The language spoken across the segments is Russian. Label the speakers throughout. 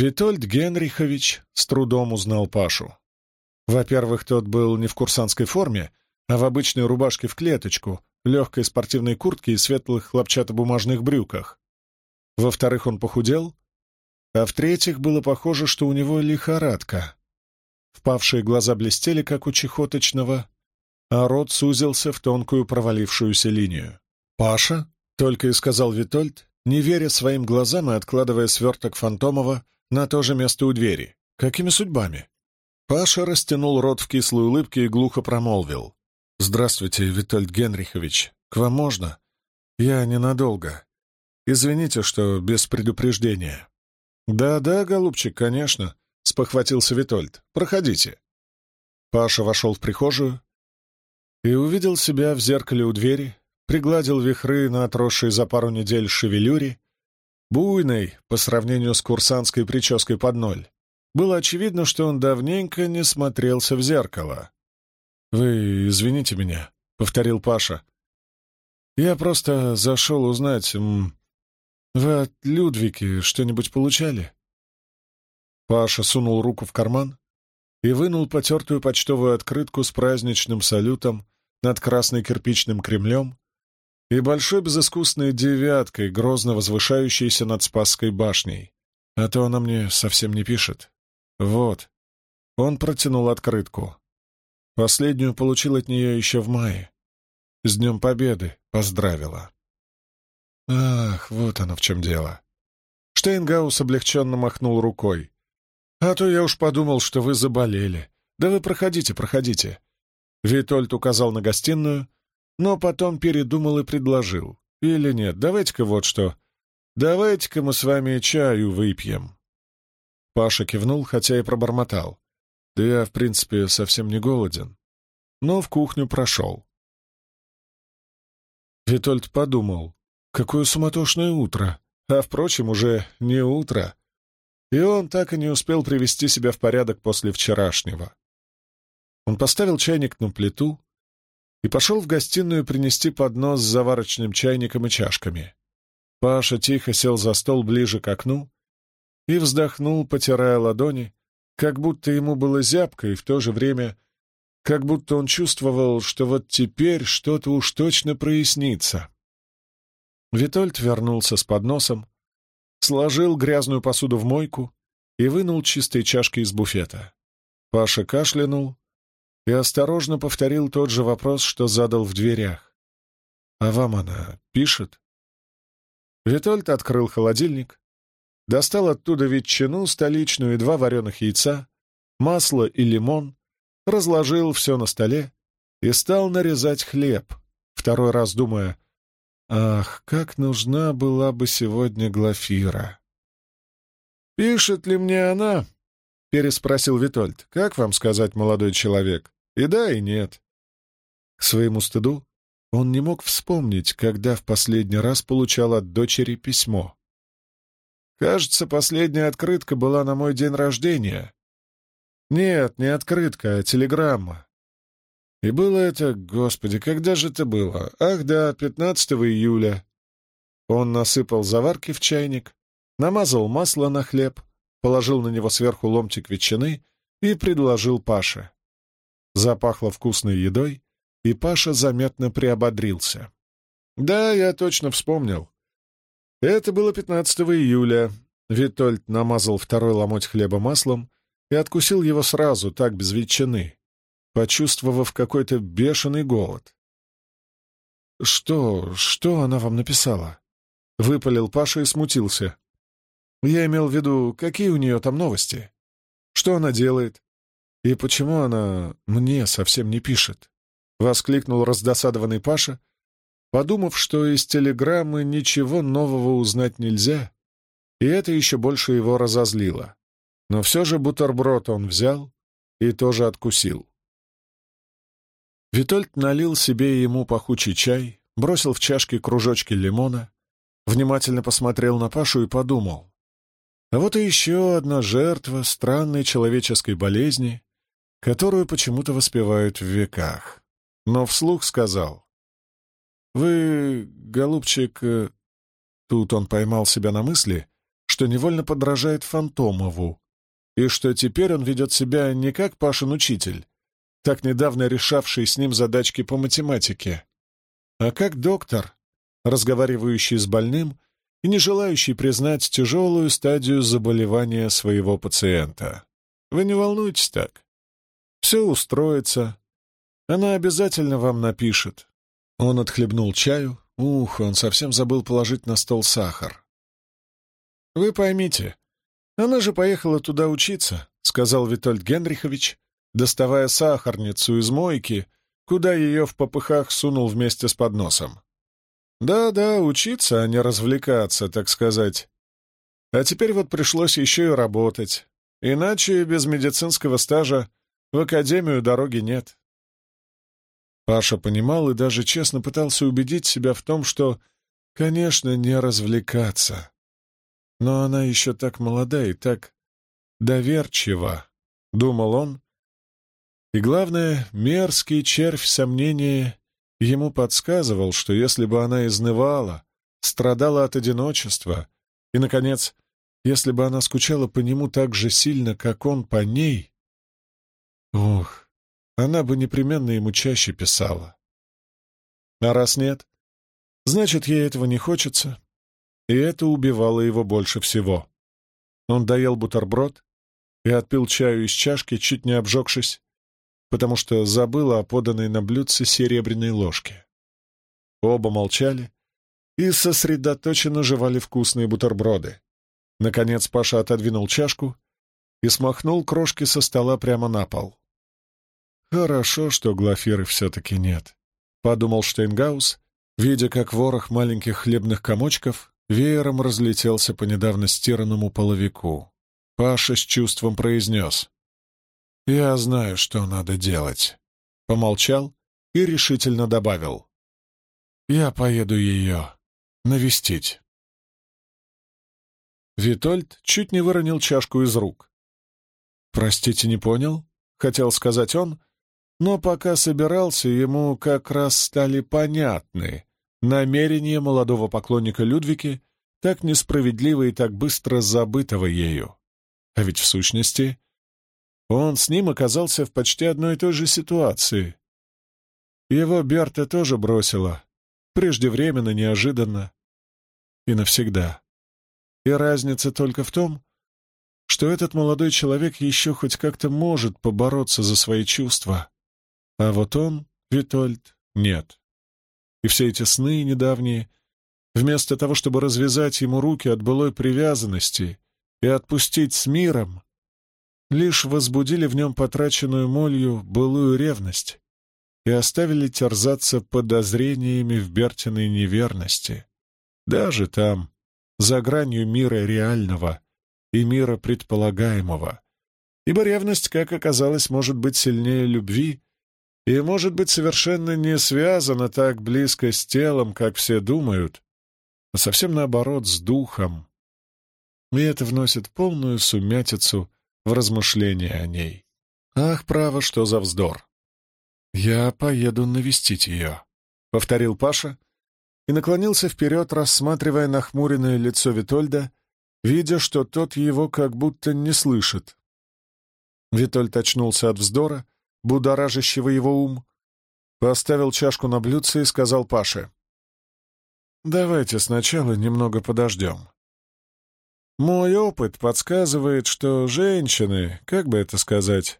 Speaker 1: Витольд Генрихович с трудом узнал Пашу. Во-первых, тот был не в курсантской форме, а в обычной рубашке в клеточку, легкой спортивной куртке и светлых хлопчатобумажных брюках. Во-вторых, он похудел. А в-третьих, было похоже, что у него лихорадка. Впавшие глаза блестели, как у чехоточного, а рот сузился в тонкую провалившуюся линию. «Паша?» — только и сказал Витольд, не веря своим глазам и откладывая сверток Фантомова на то же место у двери. «Какими судьбами?» Паша растянул рот в кислой улыбке и глухо промолвил. «Здравствуйте, Витольд Генрихович. К вам можно? Я ненадолго. Извините, что без предупреждения». «Да-да, голубчик, конечно», — спохватился Витольд. «Проходите». Паша вошел в прихожую и увидел себя в зеркале у двери, пригладил вихры на отросшей за пару недель шевелюре, буйной по сравнению с курсантской прической под ноль. Было очевидно, что он давненько не смотрелся в зеркало. «Вы извините меня», — повторил Паша. «Я просто зашел узнать, вы от Людвики что-нибудь получали?» Паша сунул руку в карман и вынул потертую почтовую открытку с праздничным салютом над красной кирпичным Кремлем и большой безыскусной девяткой, грозно возвышающейся над Спасской башней. А то она мне совсем не пишет. Вот. Он протянул открытку. Последнюю получил от нее еще в мае. С Днем Победы поздравила. Ах, вот оно в чем дело. Штейнгаус облегченно махнул рукой. А то я уж подумал, что вы заболели. Да вы проходите, проходите. Витольд указал на гостиную, но потом передумал и предложил. Или нет, давайте-ка вот что. Давайте-ка мы с вами чаю выпьем. Паша кивнул, хотя и пробормотал. Да я, в принципе, совсем не голоден. Но в кухню прошел. Витольд подумал, какое суматошное утро, а, впрочем, уже не утро. И он так и не успел привести себя в порядок после вчерашнего. Он поставил чайник на плиту и пошел в гостиную принести поднос с заварочным чайником и чашками. Паша тихо сел за стол ближе к окну и вздохнул, потирая ладони, как будто ему было зябко, и в то же время как будто он чувствовал, что вот теперь что-то уж точно прояснится. Витольд вернулся с подносом, сложил грязную посуду в мойку и вынул чистые чашки из буфета. Паша кашлянул и осторожно повторил тот же вопрос, что задал в дверях. «А вам она пишет?» Витольд открыл холодильник, достал оттуда ветчину, столичную и два вареных яйца, масло и лимон, разложил все на столе и стал нарезать хлеб, второй раз думая, «Ах, как нужна была бы сегодня Глафира!» «Пишет ли мне она?» — переспросил Витольд. «Как вам сказать, молодой человек? И да, и нет». К своему стыду он не мог вспомнить, когда в последний раз получал от дочери письмо. Кажется, последняя открытка была на мой день рождения. Нет, не открытка, а телеграмма. И было это, господи, когда же это было? Ах да, 15 июля. Он насыпал заварки в чайник, намазал масло на хлеб, положил на него сверху ломтик ветчины и предложил Паше. Запахло вкусной едой, и Паша заметно приободрился. «Да, я точно вспомнил. Это было 15 июля». Витольд намазал второй ломоть хлеба маслом и откусил его сразу, так, без ветчины, почувствовав какой-то бешеный голод. «Что? Что она вам написала?» — выпалил Паша и смутился. Я имел в виду, какие у нее там новости? Что она делает? И почему она мне совсем не пишет? Воскликнул раздосадованный Паша, подумав, что из телеграммы ничего нового узнать нельзя, и это еще больше его разозлило. Но все же бутерброд он взял и тоже откусил. Витольд налил себе и ему пахучий чай, бросил в чашки кружочки лимона, внимательно посмотрел на Пашу и подумал, а вот и еще одна жертва странной человеческой болезни, которую почему-то воспевают в веках. Но вслух сказал. «Вы, голубчик...» э, Тут он поймал себя на мысли, что невольно подражает Фантомову, и что теперь он ведет себя не как Пашин учитель, так недавно решавший с ним задачки по математике, а как доктор, разговаривающий с больным и не желающий признать тяжелую стадию заболевания своего пациента. Вы не волнуйтесь так. Все устроится. Она обязательно вам напишет. Он отхлебнул чаю. Ух, он совсем забыл положить на стол сахар. Вы поймите, она же поехала туда учиться, сказал Витольд Генрихович, доставая сахарницу из мойки, куда ее в попыхах сунул вместе с подносом. Да-да, учиться, а не развлекаться, так сказать. А теперь вот пришлось еще и работать. Иначе без медицинского стажа в академию дороги нет. Паша понимал и даже честно пытался убедить себя в том, что, конечно, не развлекаться. Но она еще так молода и так доверчива, — думал он. И главное, мерзкий червь сомнения ему подсказывал, что если бы она изнывала, страдала от одиночества и, наконец, если бы она скучала по нему так же сильно, как он по ней, ох, она бы непременно ему чаще писала. А раз нет, значит, ей этого не хочется, и это убивало его больше всего. Он доел бутерброд и отпил чаю из чашки, чуть не обжегшись, потому что забыла о поданной на блюдце серебряной ложке. Оба молчали и сосредоточенно жевали вкусные бутерброды. Наконец Паша отодвинул чашку и смахнул крошки со стола прямо на пол. «Хорошо, что Глафиры все-таки нет», — подумал Штейнгаус, видя, как ворох маленьких хлебных комочков веером разлетелся по недавно стиранному половику. Паша с чувством произнес. «Я знаю, что надо делать». Помолчал и решительно добавил. «Я поеду ее навестить». Витольд чуть не выронил чашку из рук. «Простите, не понял?» — хотел сказать он, но пока собирался, ему как раз стали понятны намерения молодого поклонника Людвики, так несправедливо и так быстро забытого ею. А ведь в сущности он с ним оказался в почти одной и той же ситуации. Его Берта тоже бросила, преждевременно, неожиданно и навсегда. И разница только в том, что этот молодой человек еще хоть как-то может побороться за свои чувства, а вот он, Витольд, нет. И все эти сны недавние, вместо того, чтобы развязать ему руки от былой привязанности и отпустить с миром, лишь возбудили в нем потраченную молью былую ревность и оставили терзаться подозрениями в Бертиной неверности. Даже там, за гранью мира реального и мира предполагаемого. Ибо ревность, как оказалось, может быть сильнее любви и может быть совершенно не связана так близко с телом, как все думают, а совсем наоборот, с духом. И это вносит полную сумятицу в размышления о ней. Ах, право, что за вздор! «Я поеду навестить ее», — повторил Паша и наклонился вперед, рассматривая нахмуренное лицо Витольда, видя, что тот его как будто не слышит. Витольд очнулся от вздора, будоражащего его ум, поставил чашку на блюдце и сказал Паше, «Давайте сначала немного подождем. Мой опыт подсказывает, что женщины, как бы это сказать,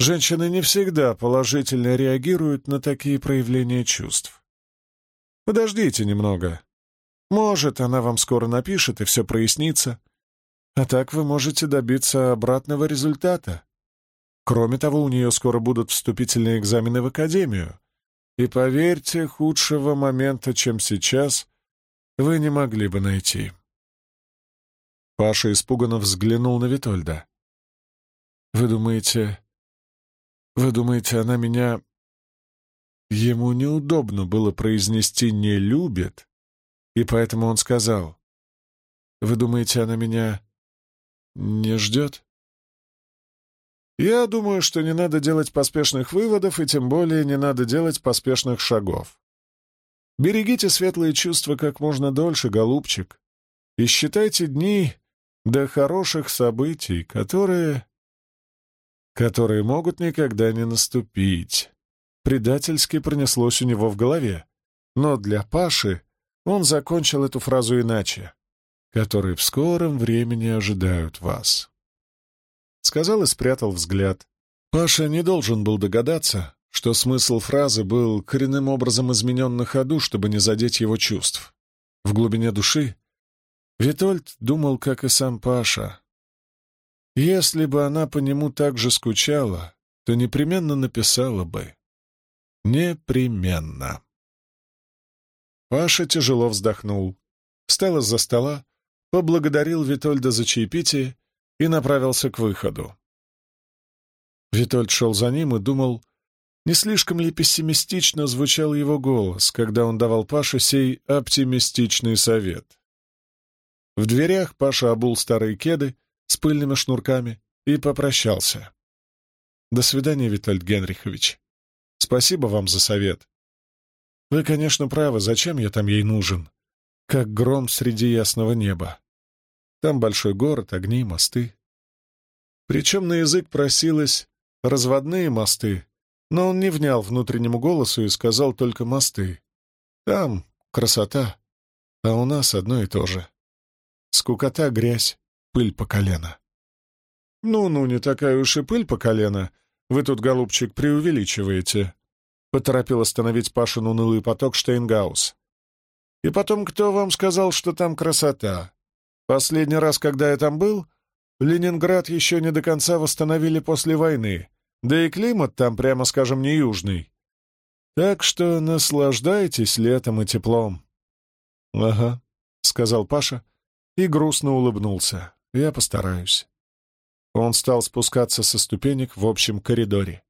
Speaker 1: женщины не всегда положительно реагируют на такие проявления чувств. Подождите немного. Может, она вам скоро напишет, и все прояснится. А так вы можете добиться обратного результата. Кроме того, у нее скоро будут вступительные экзамены в академию. И поверьте, худшего момента, чем сейчас, вы не могли бы найти. Паша испуганно взглянул на Витольда. «Вы думаете... Вы думаете, она меня...» Ему неудобно было произнести «не любит», и поэтому он сказал. «Вы думаете, она меня не ждет?» «Я думаю, что не надо делать поспешных выводов, и тем более не надо делать поспешных шагов. Берегите светлые чувства как можно дольше, голубчик. и считайте дни до хороших событий, которые... которые могут никогда не наступить. Предательски пронеслось у него в голове, но для Паши он закончил эту фразу иначе, которые в скором времени ожидают вас. Сказал и спрятал взгляд. Паша не должен был догадаться, что смысл фразы был коренным образом изменен на ходу, чтобы не задеть его чувств. В глубине души Витольд думал, как и сам Паша. Если бы она по нему так же скучала, то непременно написала бы. Непременно. Паша тяжело вздохнул, встал из-за стола, поблагодарил Витольда за чаепитие и направился к выходу. Витольд шел за ним и думал, не слишком ли пессимистично звучал его голос, когда он давал Паше сей оптимистичный совет. В дверях Паша обул старые кеды с пыльными шнурками и попрощался. «До свидания, Витальд Генрихович. Спасибо вам за совет. Вы, конечно, правы, зачем я там ей нужен? Как гром среди ясного неба. Там большой город, огни, мосты. Причем на язык просилось разводные мосты, но он не внял внутреннему голосу и сказал только мосты. Там красота, а у нас одно и то же. Скукота, грязь, пыль по колено. «Ну-ну, не такая уж и пыль по колено. Вы тут, голубчик, преувеличиваете», — поторопил остановить Пашин унылый поток Штейнгаус. «И потом, кто вам сказал, что там красота? Последний раз, когда я там был, Ленинград еще не до конца восстановили после войны, да и климат там, прямо скажем, не южный. Так что наслаждайтесь летом и теплом». «Ага», — сказал Паша, — и грустно улыбнулся. «Я постараюсь». Он стал спускаться со ступенек в общем коридоре.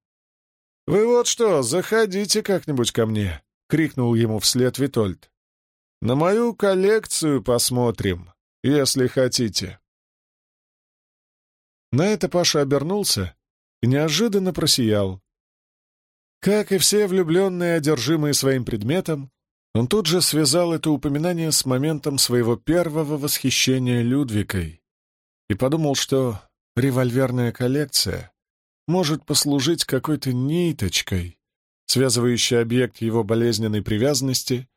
Speaker 1: «Вы вот что, заходите как-нибудь ко мне!» — крикнул ему вслед Витольд. «На мою коллекцию посмотрим, если хотите». На это Паша обернулся и неожиданно просиял. Как и все влюбленные, одержимые своим предметом, он тут же связал это упоминание с моментом своего первого восхищения Людвикой и подумал, что револьверная коллекция может послужить какой-то ниточкой, связывающей объект его болезненной привязанности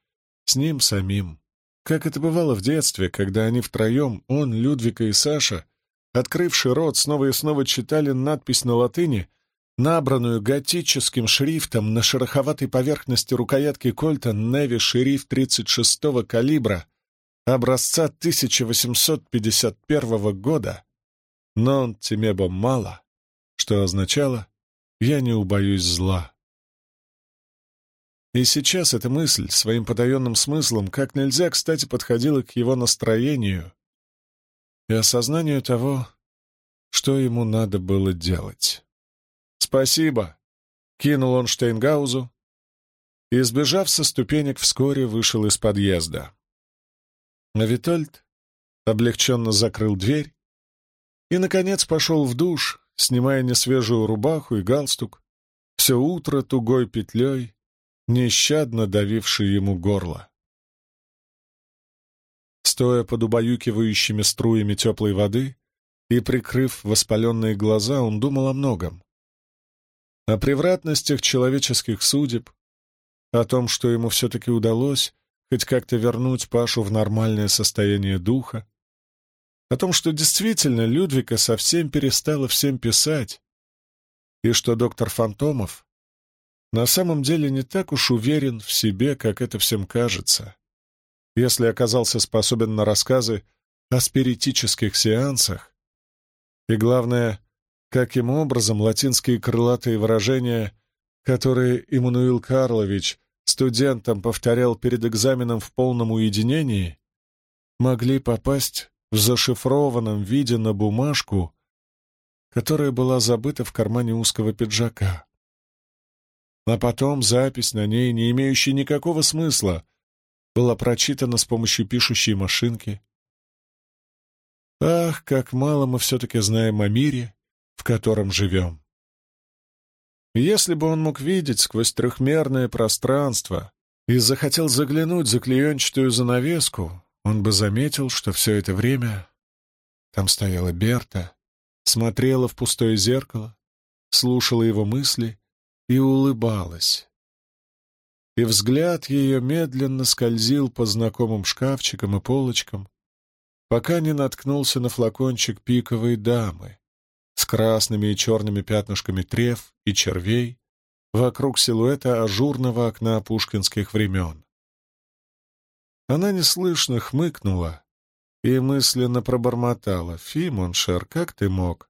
Speaker 1: с ним самим. Как это бывало в детстве, когда они втроем, он, Людвика и Саша, открывший рот, снова и снова читали надпись на латыни набранную готическим шрифтом на шероховатой поверхности рукоятки кольта Неви шериф 36-го калибра образца 1851 года «Non темебо мало», что означало «я не убоюсь зла». И сейчас эта мысль своим потаенным смыслом как нельзя кстати подходила к его настроению и осознанию того, что ему надо было делать. «Спасибо!» — кинул он Штейнгаузу и, сбежав со ступенек, вскоре вышел из подъезда. А Витольд облегченно закрыл дверь и, наконец, пошел в душ, снимая несвежую рубаху и галстук, все утро тугой петлей, нещадно давивший ему горло. Стоя под убаюкивающими струями теплой воды и прикрыв воспаленные глаза, он думал о многом о превратностях человеческих судеб, о том, что ему все-таки удалось хоть как-то вернуть Пашу в нормальное состояние духа, о том, что действительно Людвика совсем перестала всем писать, и что доктор Фантомов на самом деле не так уж уверен в себе, как это всем кажется, если оказался способен на рассказы о спиритических сеансах, и, главное, каким образом латинские крылатые выражения, которые Иммануил Карлович студентам повторял перед экзаменом в полном уединении, могли попасть в зашифрованном виде на бумажку, которая была забыта в кармане узкого пиджака. А потом запись на ней, не имеющая никакого смысла, была прочитана с помощью пишущей машинки. Ах, как мало мы все-таки знаем о мире, котором живем. Если бы он мог видеть сквозь трехмерное пространство и захотел заглянуть за клеенчатую занавеску, он бы заметил, что все это время там стояла Берта, смотрела в пустое зеркало, слушала его мысли и улыбалась. И взгляд ее медленно скользил по знакомым шкафчикам и полочкам, пока не наткнулся на флакончик пиковой дамы с красными и черными пятнышками трев и червей вокруг силуэта ажурного окна пушкинских времен. Она неслышно хмыкнула и мысленно пробормотала. «Фи, mon cher, как ты мог?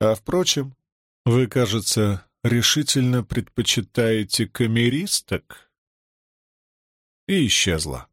Speaker 1: А, впрочем, вы, кажется, решительно предпочитаете камеристок?» И исчезла.